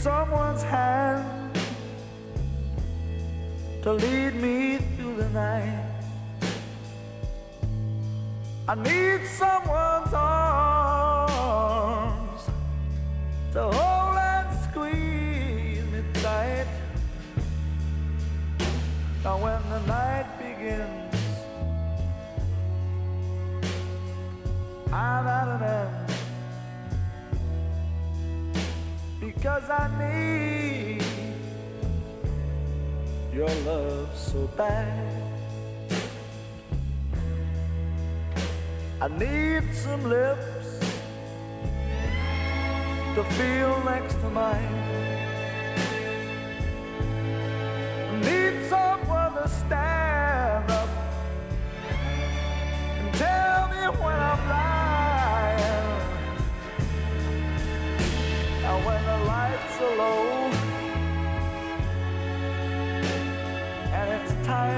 someone's hand to lead me through the night. I need someone's because I need your love so bad. I need some lips to feel next to mine. I need someone to stand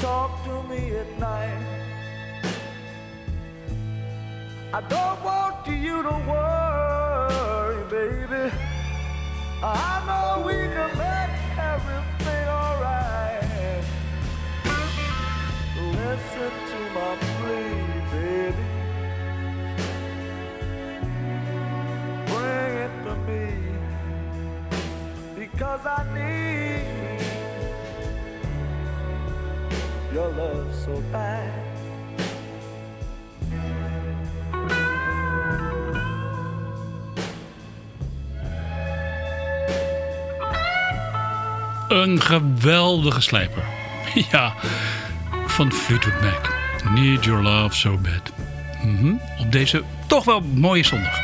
Talk to me at night. I don't want you to worry, baby. I know we can make everything alright. Listen to my plea, baby. Bring it to me because I need your love so bad. Een geweldige slijper. Ja, van Fleetwood Mac. Need Your Love So Bad. Mhm, Op deze toch wel mooie zondag.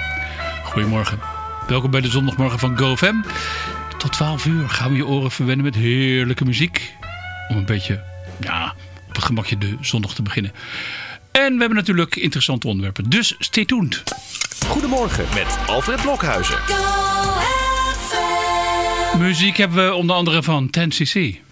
Goedemorgen. Welkom bij de zondagmorgen van GoFam. Tot 12 uur gaan we je oren verwennen met heerlijke muziek. Om een beetje, ja, op het gemakje de zondag te beginnen. En we hebben natuurlijk interessante onderwerpen. Dus stay tuned. Goedemorgen met Alfred Blokhuizen. Muziek hebben we onder andere van 10cc.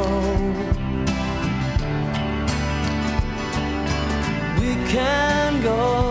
Can go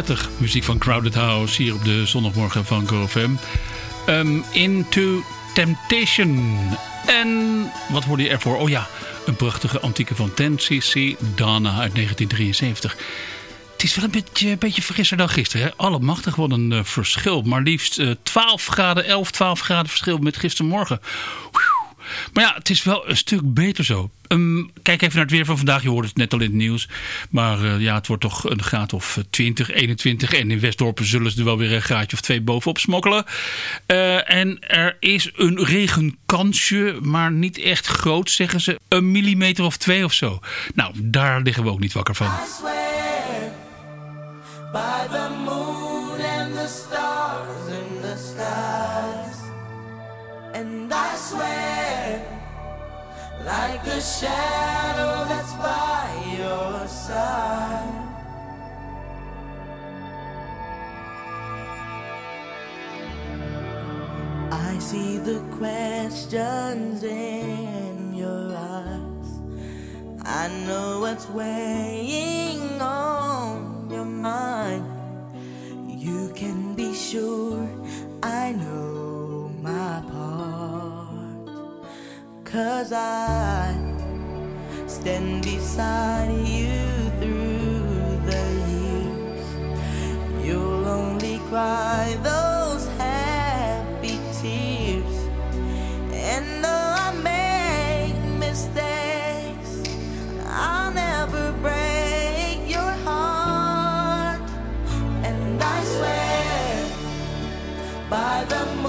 Prettig. Muziek van Crowded House hier op de zondagmorgen van GoFM. Ehm Into Temptation. En wat hoorde je ervoor? Oh ja, een prachtige antieke van 10cc Dana uit 1973. Het is wel een beetje, beetje frisser dan gisteren. Hè? Allemachtig, wat een eh, verschil. Maar liefst eh, 12 graden, 11, 12 graden verschil met gistermorgen. Maar ja, het is wel een stuk beter zo. Ehm, kijk even naar het weer van vandaag. Je hoort het net al in het nieuws. Maar eh, ja, het wordt toch een graad of eh, 20, 21. En in Westdorpen zullen ze er wel weer een graadje of twee bovenop smokkelen. Eh, en er is een regenkansje, maar niet echt groot, zeggen ze. Een millimeter of twee of zo. Nou, daar liggen we ook niet wakker van. By the moon and the stars in the skies. And I swear like the shadow that's by your side. I see the questions in your eyes. I know what's weighing on your mind. You can be sure I know my part. Cause I stand beside you through the years. You'll only cry those happy tears. And though I make mistakes, I'll never break your heart. And I swear by the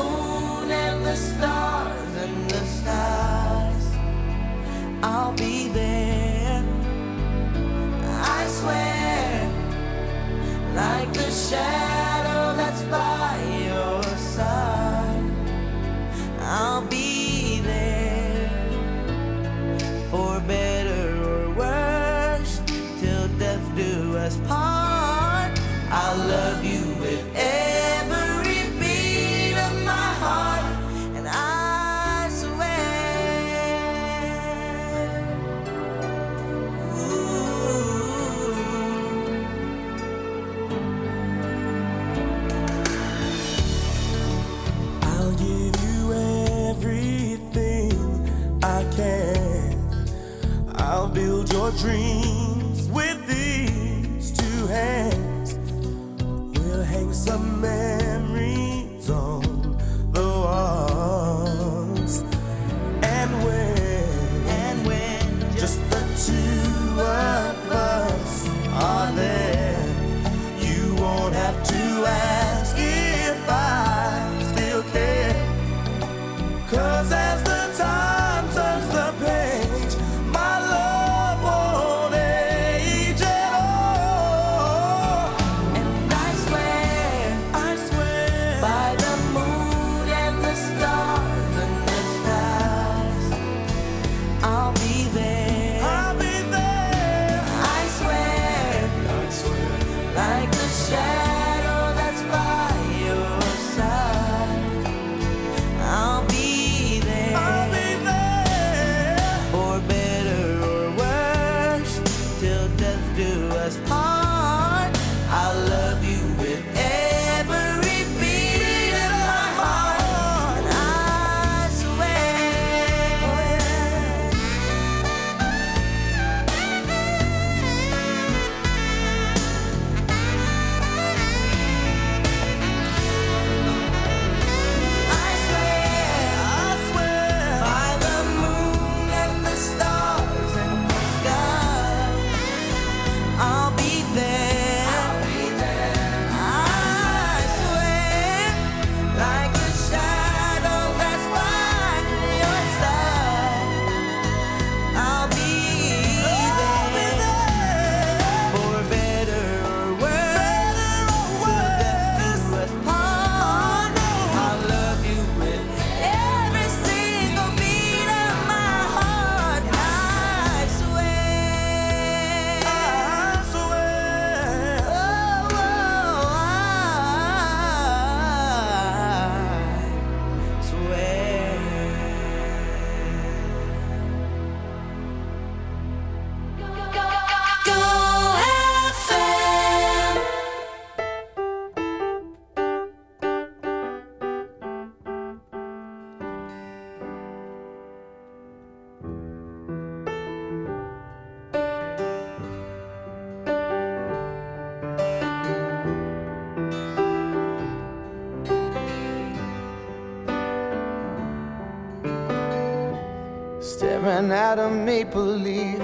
do us part. I'll love you maple leaf,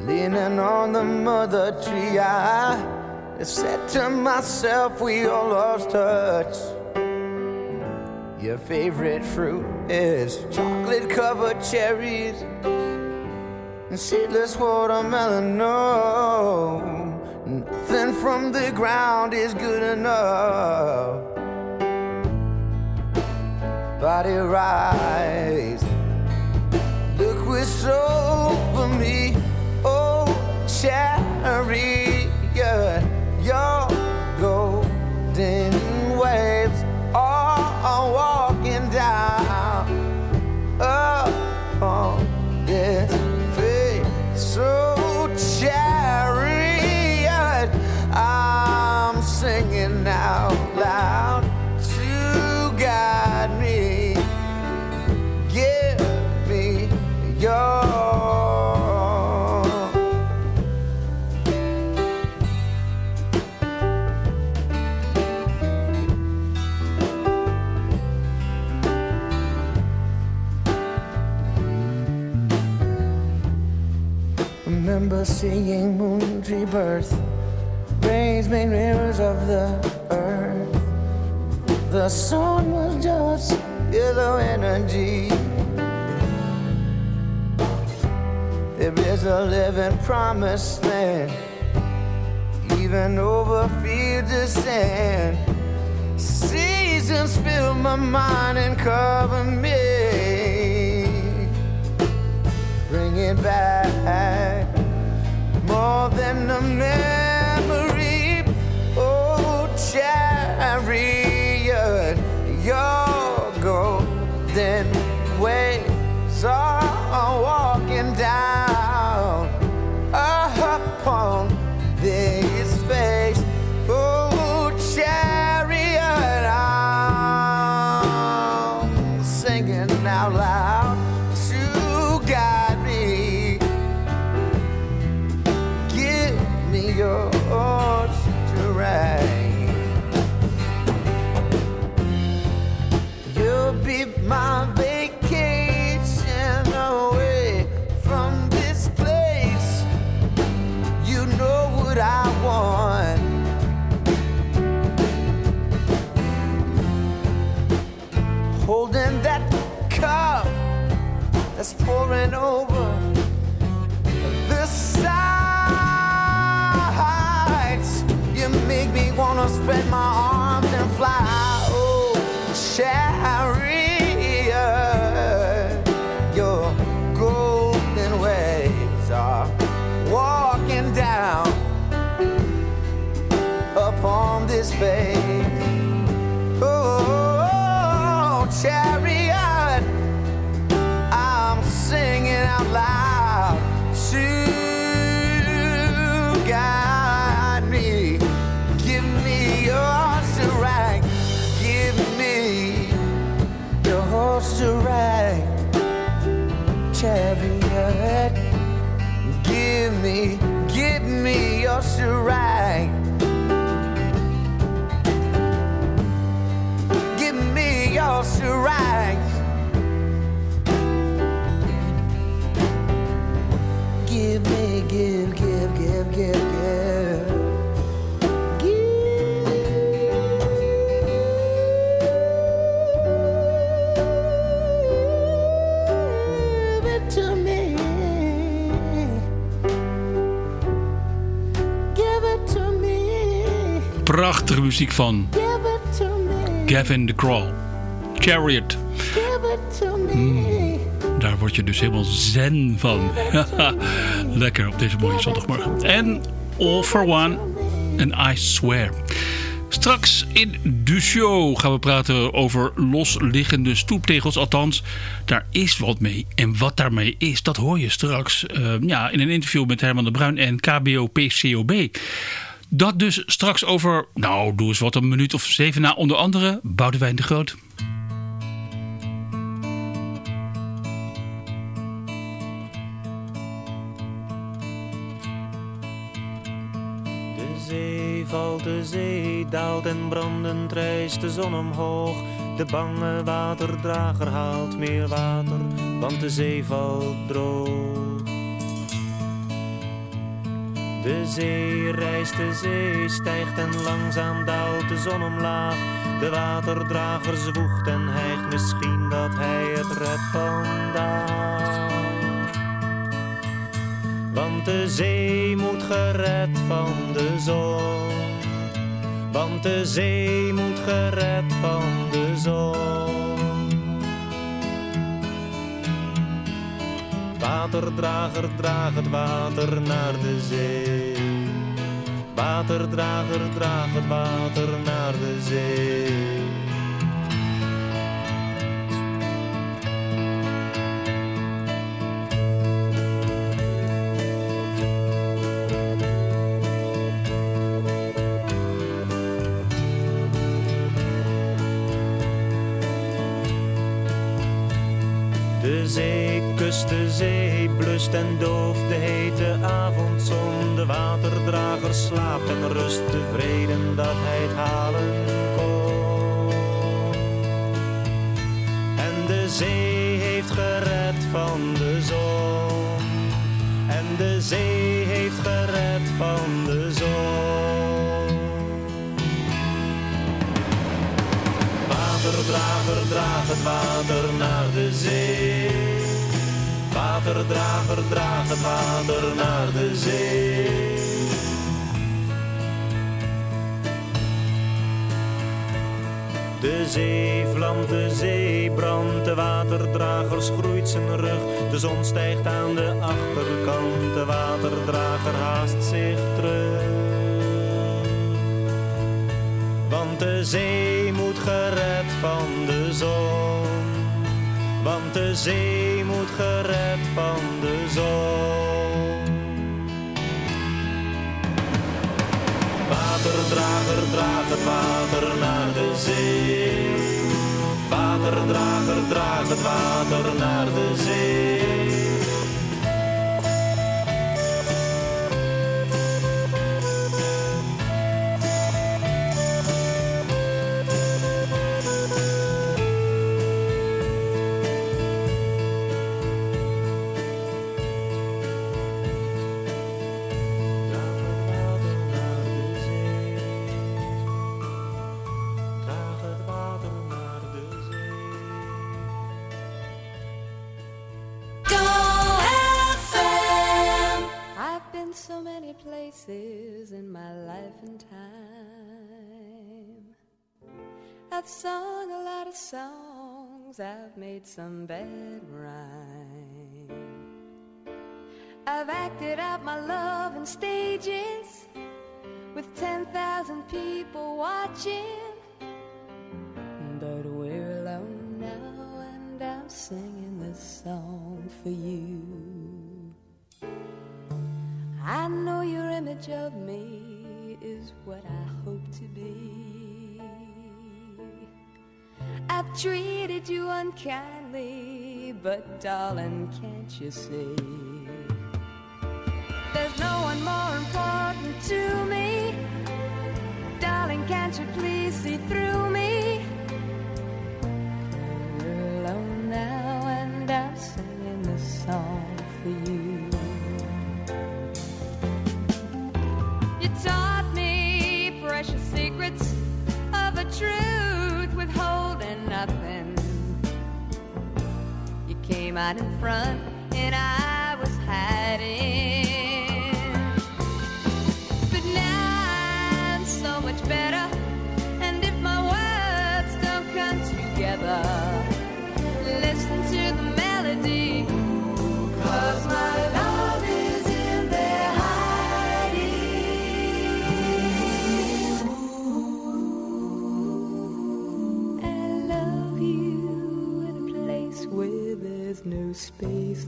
leaning on the mother tree. I said to myself, we all lost touch. Your favorite fruit is chocolate covered cherries and seedless watermelon. No, nothing from the ground is good enough. Body rise it's over me. Oh, chariot, your golden. Remember seeing moons rebirth, rains made mirrors of the earth. The sun was just yellow energy. There is a living promised land, even over fields of sand. Seasons fill my mind and cover me. Bring it back more than a memory. Oh, chariot, your golden waves are me, give, give, give, give, give. Give it to me. Give it to me. Prachtige muziek van. Gavin de Crawl. Chariot. Give it to me. Daar word je dus helemaal zen van. Lekker op deze mooie zondagmorgen. En All for One en I Swear. Straks in de show gaan we praten over losliggende stoeptegels. Althans, daar is wat mee. En wat daarmee is, dat hoor je straks eh, ja, in een interview met Herman de Bruin en KBO-PCOB. Dat dus straks over, nou doe eens wat een minuut of zeven na. Onder andere Boudewijn de Groot. De zee daalt en brandend rijst de zon omhoog. De bange waterdrager haalt meer water, want de zee valt droog. De zee reist, de zee stijgt en langzaam daalt de zon omlaag. De waterdrager zwoegt en hijgt misschien dat hij het redt vandaag. Want de zee moet gered van de zon. Want de zee moet gered van de zon. Waterdrager, draag het water naar de zee. Waterdrager, draag het water naar de zee. En dooft de hete avondzon. De waterdrager slaapt en rust tevreden dat hij het halen kon. En de zee heeft gered van de zon. En de zee heeft gered van de zon. Waterdrager, draag het water naar de zee. Waterdrager, draag het water naar de zee. De zee vlamt, de zee brandt, de waterdrager schroeit zijn rug. De zon stijgt aan de achterkant, de waterdrager haast zich terug. Want de zee moet gered van de zon. Want de zee gered van de zon. Waterdrager, draag het water naar de zee. Waterdrager, draag het water naar de zee. I've sung a lot of songs, I've made some bad rhyme. I've acted out my love in stages with 10,000 people watching. But we're alone now, and I'm singing this song for you. I know your image of me is what I hope to be. I've treated you unkindly, but darling, can't you see? There's no one more important to me. Darling, can't you please see through me? We're alone now, and I'm singing this song came out in front and I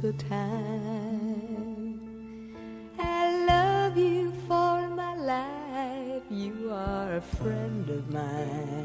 or time. I love you for my life. You are a friend of mine.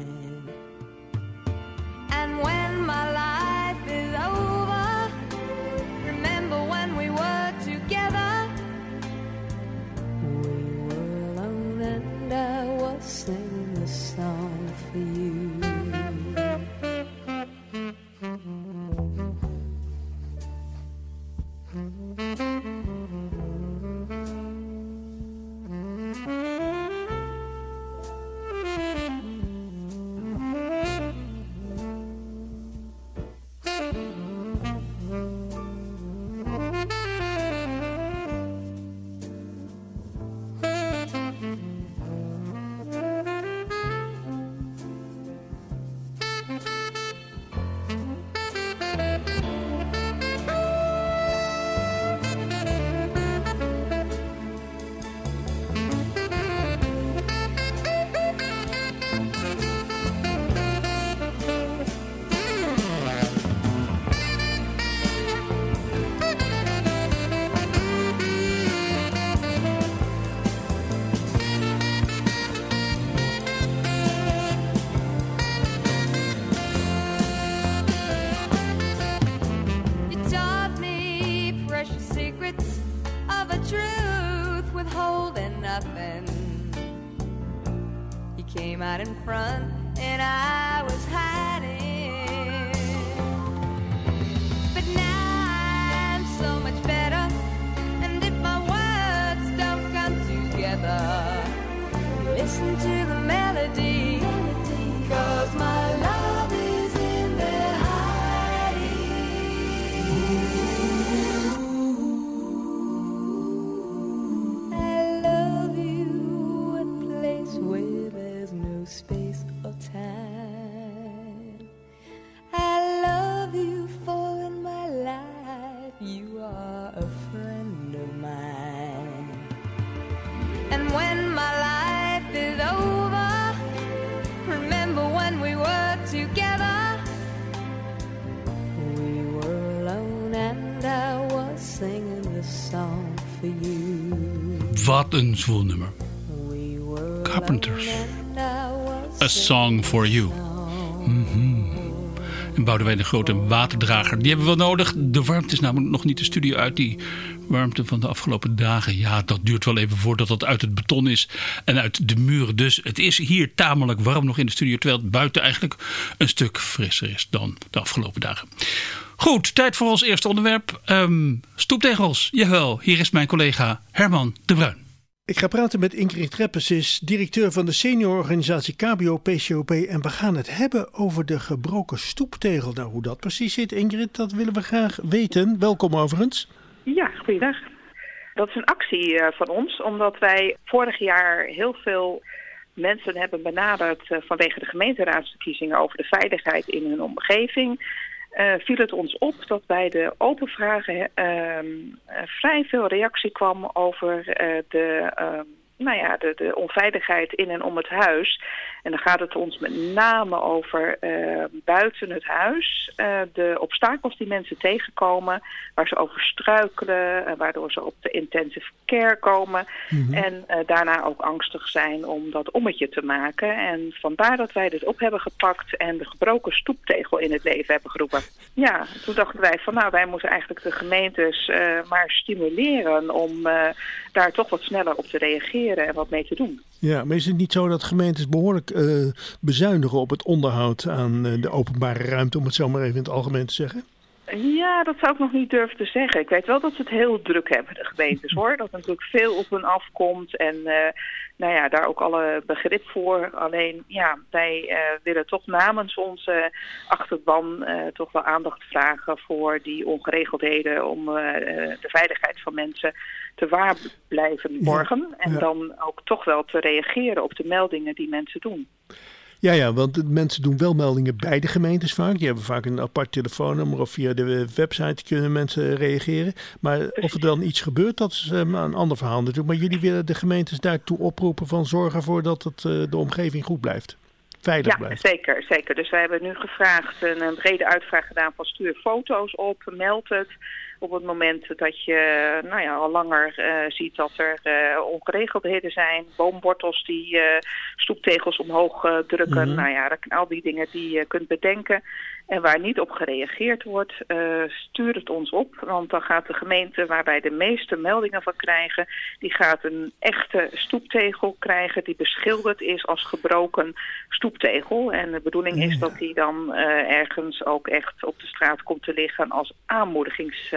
came out in front and I was hiding. But now I'm so much better, and if my words don't come together, listen to Wat een zwoel nummer. Carpenters. A Song for You. Mhm. En Boudewijn de Grote, waterdrager. Die hebben we wel nodig. De warmte is namelijk nog niet de studio uit. Die warmte van de afgelopen dagen. Ja, dat duurt wel even voordat het uit het beton is. En uit de muren. Dus het is hier tamelijk warm nog in de studio. Terwijl het buiten eigenlijk een stuk frisser is dan de afgelopen dagen. Goed, tijd voor ons eerste onderwerp. Ehm stoeptegels. Jawel, hier is mijn collega Herman de Bruin. Ik ga praten met Ingrid Reppes, ze is directeur van de seniororganisatie KBO PCOP. En we gaan het hebben over de gebroken stoeptegel. Nou, hoe dat precies zit, Ingrid, dat willen we graag weten. Welkom overigens. Ja, goeiedag. Dat is een actie eh, van ons, omdat wij vorig jaar heel veel mensen hebben benaderd eh, vanwege de gemeenteraadsverkiezingen over de veiligheid in hun omgeving. Eh, viel het ons op dat bij de open vragen ehm, eh, vrij veel reactie kwam over eh, de, ehm, nou ja, de, de onveiligheid in en om het huis. En dan gaat het ons met name over eh, buiten het huis. eh, de obstakels die mensen tegenkomen, waar ze over struikelen, eh, waardoor ze op de intensive care komen. En eh, daarna ook angstig zijn om dat ommetje te maken. En vandaar dat wij dit op hebben gepakt en de gebroken stoeptegel in het leven hebben geroepen. Ja, toen dachten wij van nou, wij moeten eigenlijk de gemeentes maar stimuleren om daar toch wat sneller op te reageren en wat mee te doen. Ja, maar is het niet zo dat gemeentes behoorlijk eh, bezuinigen op het onderhoud aan eh, de openbare ruimte, om het zo maar even in het algemeen te zeggen? Ja, dat zou ik nog niet durven te zeggen. Ik weet wel dat ze het heel druk hebben, de gemeentes hoor. Dat er natuurlijk veel op hun afkomt en eh, nou ja, daar ook alle begrip voor. Alleen ja, wij eh, willen toch namens onze achterban eh, toch wel aandacht vragen voor die ongeregeldheden om de veiligheid van mensen te waar blijven borgen. en ja. dan ook toch wel te reageren op de meldingen die mensen doen. Ja, ja, want mensen doen wel meldingen bij de gemeentes vaak. Die hebben vaak een apart telefoonnummer of via de website kunnen mensen reageren. Maar of er dan iets gebeurt, dat is eh, een ander verhaal natuurlijk. Maar jullie willen de gemeentes daartoe oproepen van zorg ervoor dat het, eh, de omgeving goed blijft. Veilig Ja, blijft. zeker, zeker. Dus wij hebben nu gevraagd, een, een brede uitvraag gedaan van stuur foto's op, meld het. Op het moment dat je nou ja, al langer eh, ziet dat er eh, ongeregeldheden zijn, boomwortels die eh, stoeptegels omhoog drukken, Mhm. nou ja, dat- al die dingen die je kunt bedenken. En waar niet op gereageerd wordt, eh, stuur het ons op. Want dan gaat de gemeente waar wij de meeste meldingen van krijgen, die gaat een echte stoeptegel krijgen die beschilderd is als gebroken stoeptegel. En de bedoeling is dat die dan eh, ergens ook echt op de straat komt te liggen als aanmoedigings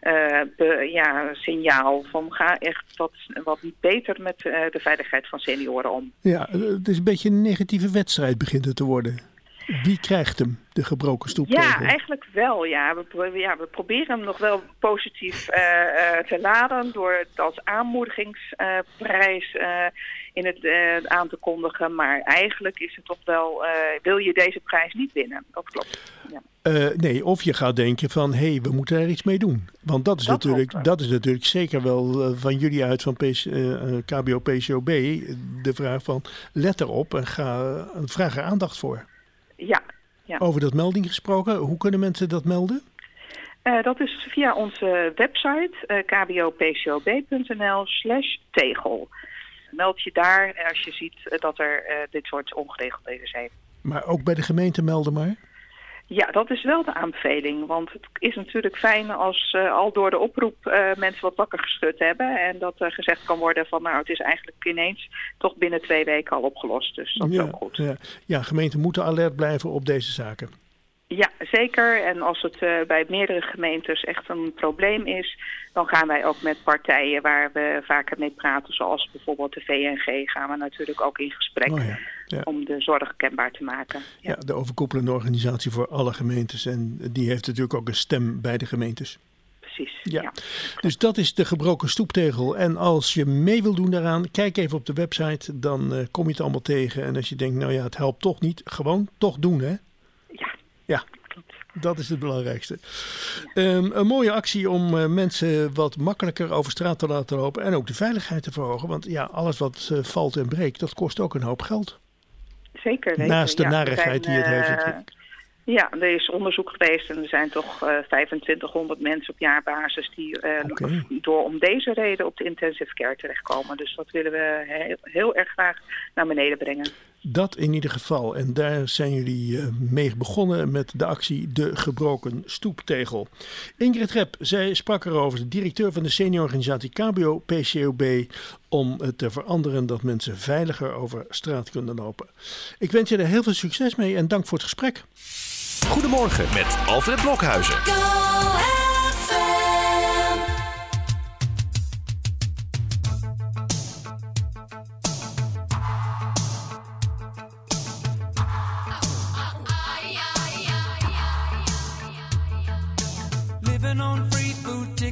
eh, ja, signaal van ga echt wat, wat beter met de veiligheid van senioren om. Ja, het is een beetje een negatieve wedstrijd begint het te worden. Wie krijgt hem, de gebroken stoeptegel? Ja, eigenlijk wel. Ja. We, ja, we proberen hem nog wel positief eh, eh, te laden door het als aanmoedigingsprijs eh, in het aan te kondigen. Maar eigenlijk is het toch wel, wil je deze prijs niet winnen? Dat klopt. Ja. Nee, of je gaat denken van, hé, hey, we moeten er iets mee doen. Want dat is, Dat natuurlijk, dat is natuurlijk zeker wel van jullie uit van PC, eh, eh, KBO PCOB de vraag van, let erop en ga, vraag er aandacht voor. Ja. Over dat melding gesproken, hoe kunnen mensen dat melden? Eh, dat is via onze website eh kbopcob.nl slash tegel. Meld je daar als je ziet eh, dat er dit soort ongeregeldheden zijn. Maar ook bij de gemeente melden maar. Ja, dat is wel de aanbeveling. Want het is natuurlijk fijn als eh, al door de oproep eh, mensen wat wakker geschud hebben. En dat er gezegd kan worden van nou het is eigenlijk ineens toch binnen twee weken al opgelost. Dus dat is ja, ook goed. Ja. ja, gemeenten moeten alert blijven op deze zaken. Ja, zeker. En als het eh, bij meerdere gemeentes echt een probleem is, dan gaan wij ook met partijen waar we vaker mee praten, zoals bijvoorbeeld de VNG, gaan we natuurlijk ook in gesprek Oh ja, ja. om de zorg kenbaar te maken. Ja, de overkoepelende organisatie voor alle gemeentes. En die heeft natuurlijk ook een stem bij de gemeentes. Precies. Ja. ja. Dus dat is de gebroken stoeptegel. En als je mee wil doen daaraan, kijk even op de website. Dan eh, kom je het allemaal tegen. En als je denkt, nou ja, het helpt toch niet. Gewoon toch doen, hè? Ja. Ja, dat is het belangrijkste. Ehm, een mooie actie om eh, mensen wat makkelijker over straat te laten lopen. En ook de veiligheid te verhogen. Want ja, alles wat eh, valt en breekt, dat kost ook een hoop geld. Zeker weten. Naast de ja. Narigheid zijn, die het heeft eh. Ja, er is onderzoek geweest en er zijn toch eh 2500 mensen op jaarbasis die eh, door om deze reden op de intensive care terechtkomen. Dus dat willen we heel, heel erg graag naar beneden brengen. Dat in ieder geval. En daar zijn jullie eh, mee begonnen met de actie De Gebroken Stoeptegel. Ingrid Rep, zij sprak erover, de directeur van de seniororganisatie KBO PCOB, om het te veranderen dat mensen veiliger over straat kunnen lopen. Ik wens je er heel veel succes mee en dank voor het gesprek. Goedemorgen met Alfred Blokhuizen.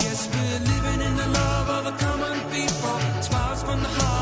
Yes, we're living in the love of the common people. Smiles from the heart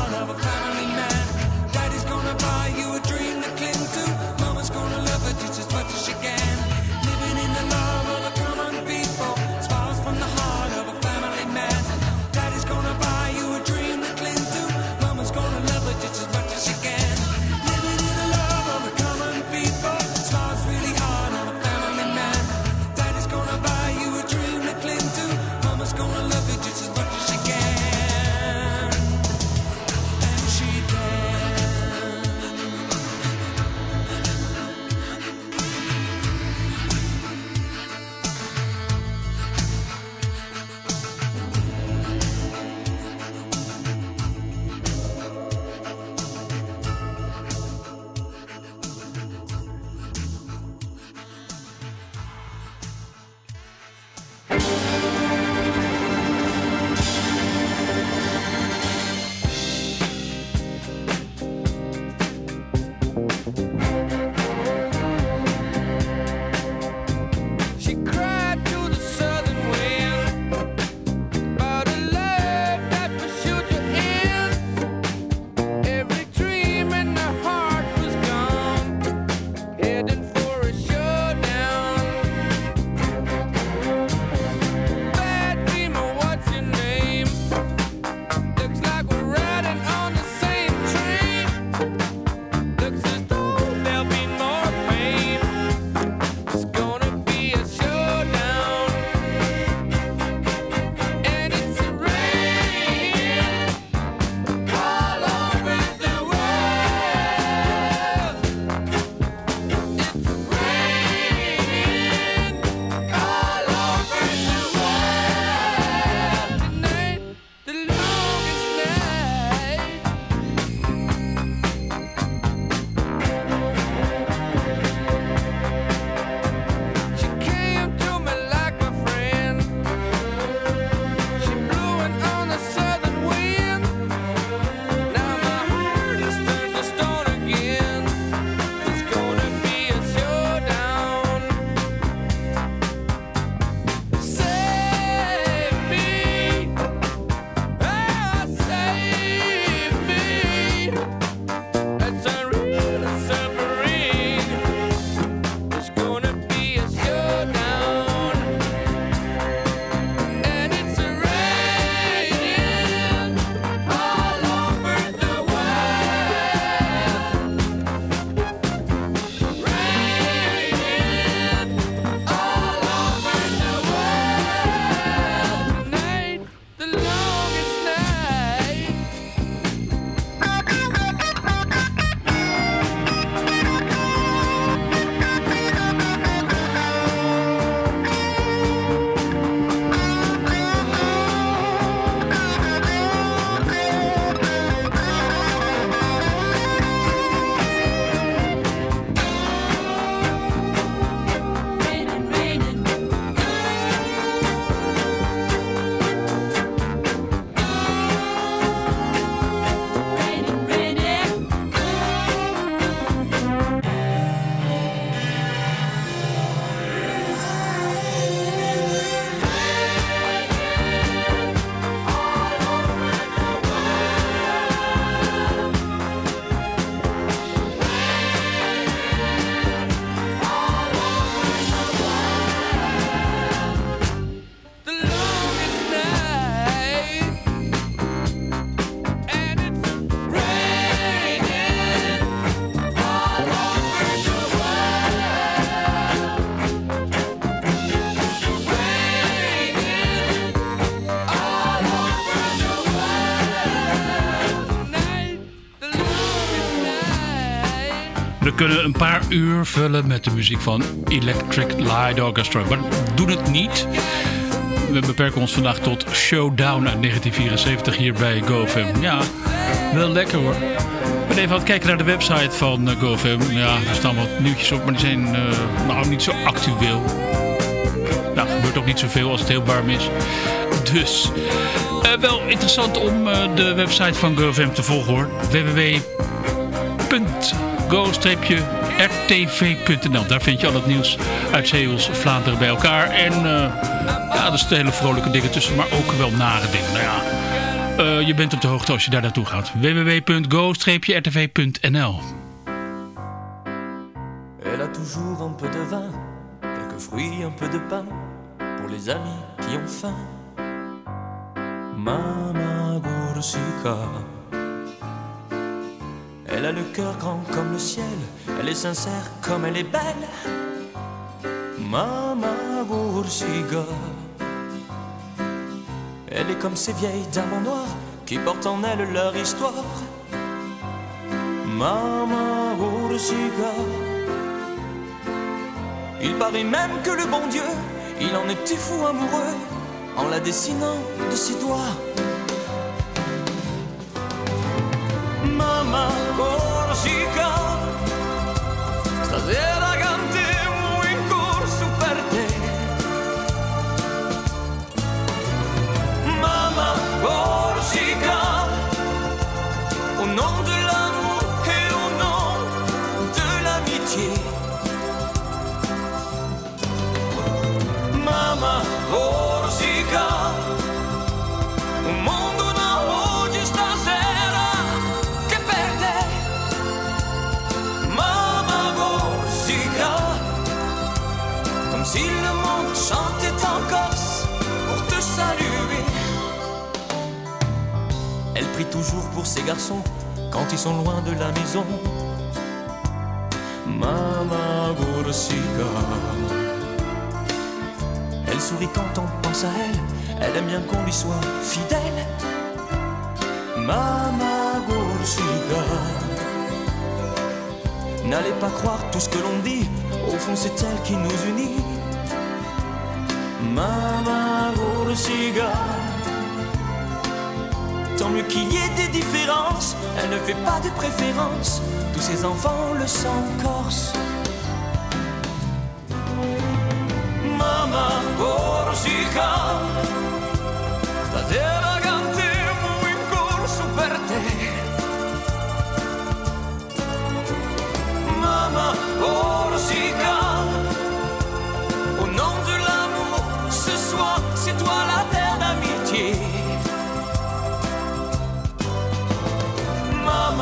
een paar uur vullen met de muziek van Electric Light Orchestra. Maar doen het niet. We beperken ons vandaag tot Showdown uit 1974 hier bij GoFam. Ja, wel lekker hoor. Ben even aan het kijken naar de website van uh, GoFam. Ja, er staan wat nieuwtjes op, maar die zijn uh, nou niet zo actueel. Nou, er gebeurt ook niet zoveel als het heel warm is. Dus, uh, wel interessant om de website van GoFam te volgen hoor. www.go-rtv.nl Daar vind je al het nieuws uit Zeeuws, Vlaanderen bij elkaar. En ja, er zitten hele vrolijke dingen tussen, maar ook wel nare dingen. Nou ja, uh, je bent op de hoogte als je daar naartoe gaat. www.go-rtv.nl Elle a toujours un peu de vin, quelques fruits, un peu de pain, pour les amis qui ont faim. Mama Gurusika. Elle a le cœur grand comme le ciel, elle est sincère comme elle est belle. Mama Gurusika. Elle est comme ces vieilles dames noires qui portent en elles leur histoire. Mama Ursiga. Il paraît même que le bon Dieu, il en était fou amoureux en la dessinant de ses doigts. Mama. Toujours pour ses garçons quand ils sont loin de la maison. Mama. Elle sourit quand on pense à elle. Elle aime bien qu'on lui soit fidèle. Mama Gorsica. N'allez pas croire tout ce que l'on dit. Au fond, c'est elle qui nous unit. Mama. Tant mieux qu'il y ait des différences, elle ne fait pas de préférence. Tous ses enfants le sont corse. Mama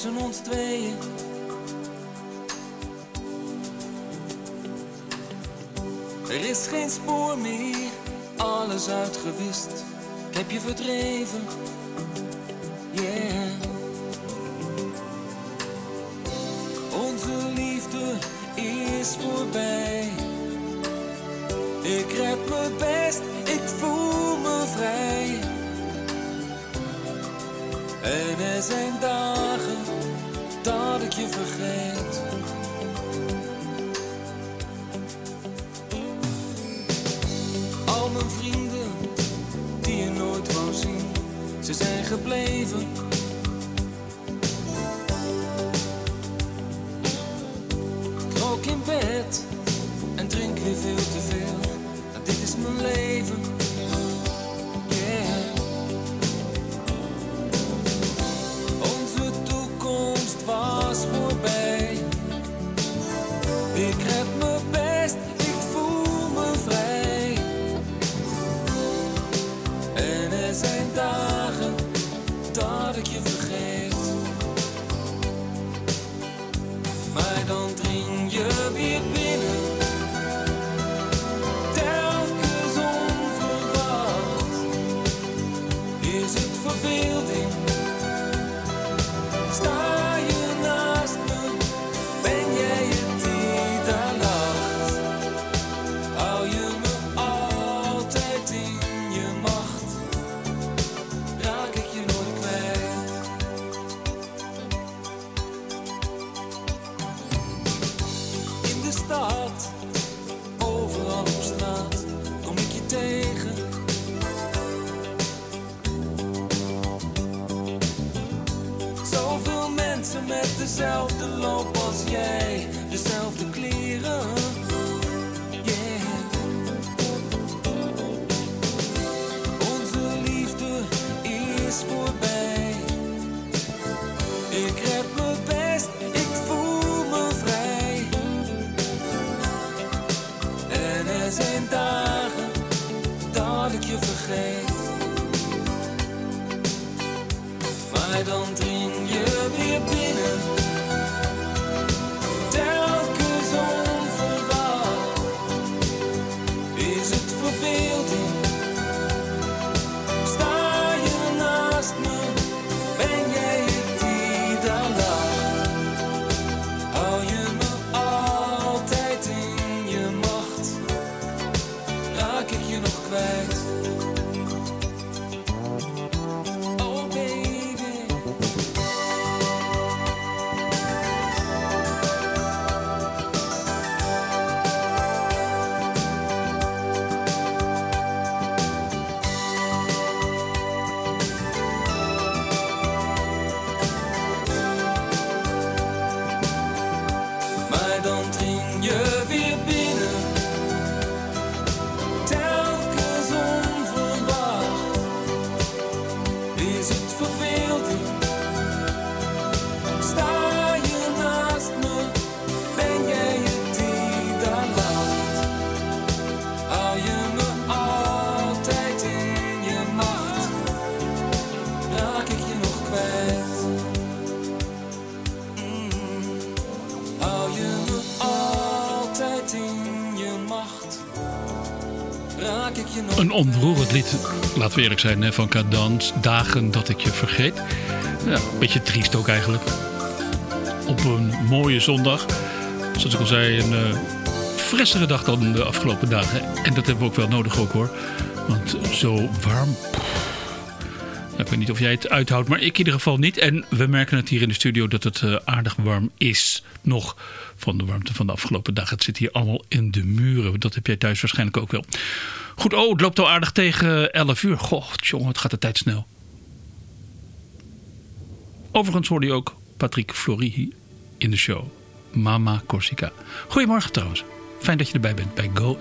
tussen ons tweeën. Er is geen spoor meer, alles uitgewist. Ik heb je verdreven, yeah. Onze liefde is voorbij. Ik red me best, ik voel me vrij. En er zijn dagen blazing ontroerend lied, laten we eerlijk zijn, van Cadans. Dagen dat ik je vergeet. Ja, een beetje triest ook eigenlijk. Op een mooie zondag. Zoals ik al zei, een eh, frissere dag dan de afgelopen dagen. En dat hebben we ook wel nodig ook hoor. Want zo warm... Ik weet niet of jij het uithoudt, maar ik in ieder geval niet. En we merken het hier in de studio dat het eh, aardig warm is. Nog van de warmte van de afgelopen dagen. Het zit hier allemaal in de muren. Dat heb jij thuis waarschijnlijk ook wel. Goed, oh, het loopt al aardig tegen 11 uur. Goh, jongen, het gaat de tijd snel. Overigens hoorde je ook Patrick Florie in de show. Mama Corsica. Goedemorgen trouwens. Fijn dat je erbij bent bij Go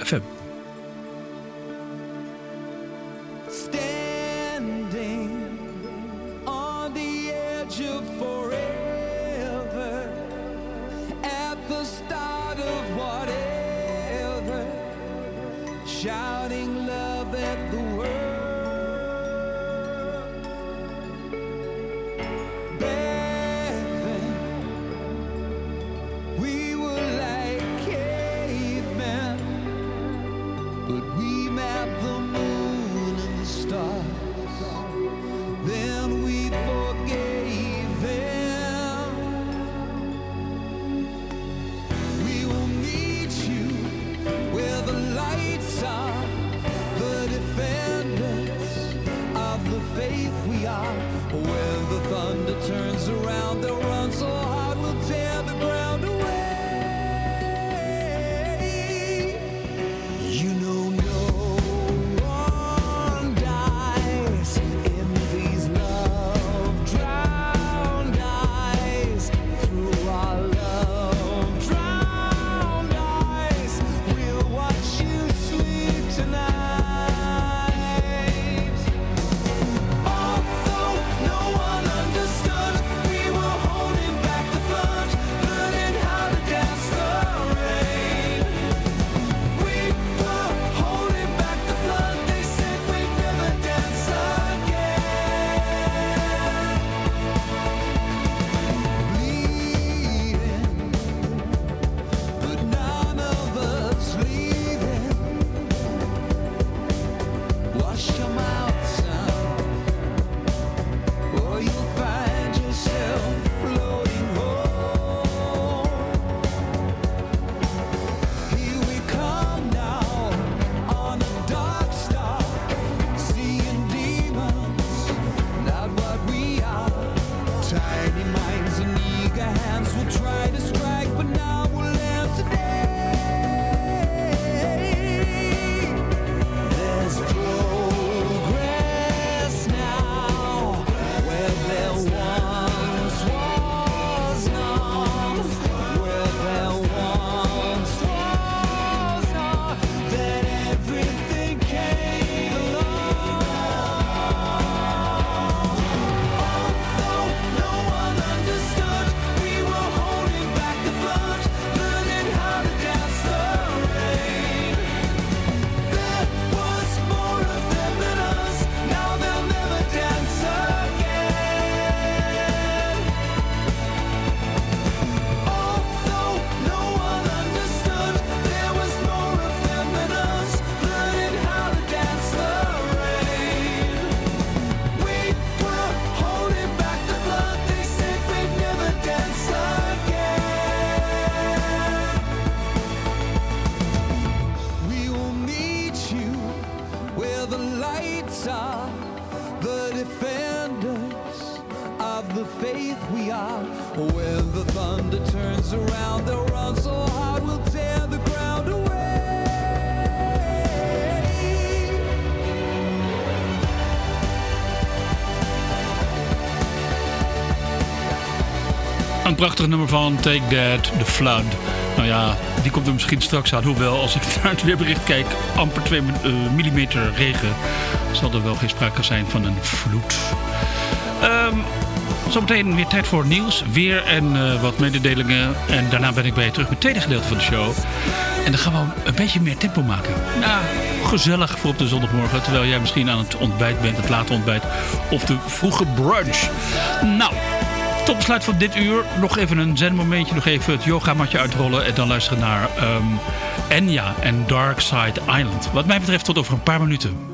prachtig nummer van Take That, The Flood. Nou ja, die komt er misschien straks aan. Hoewel, als ik naar het weerbericht kijk, amper 2 mm regen. Zal er wel geen sprake zijn van een vloed. Ehm, zometeen weer tijd voor nieuws, weer en eh, wat mededelingen. En daarna ben ik bij je terug met het tweede gedeelte van de show. En dan gaan we een beetje meer tempo maken. Nou, gezellig voor op de zondagmorgen. Terwijl jij misschien aan het ontbijt bent, het late ontbijt. Of de vroege brunch. Nou, tot besluit van dit uur nog even een zenmomentje. Nog even het yogamatje uitrollen. En dan luisteren naar ehm, Enya en Dark Side Island. Wat mij betreft tot over een paar minuten.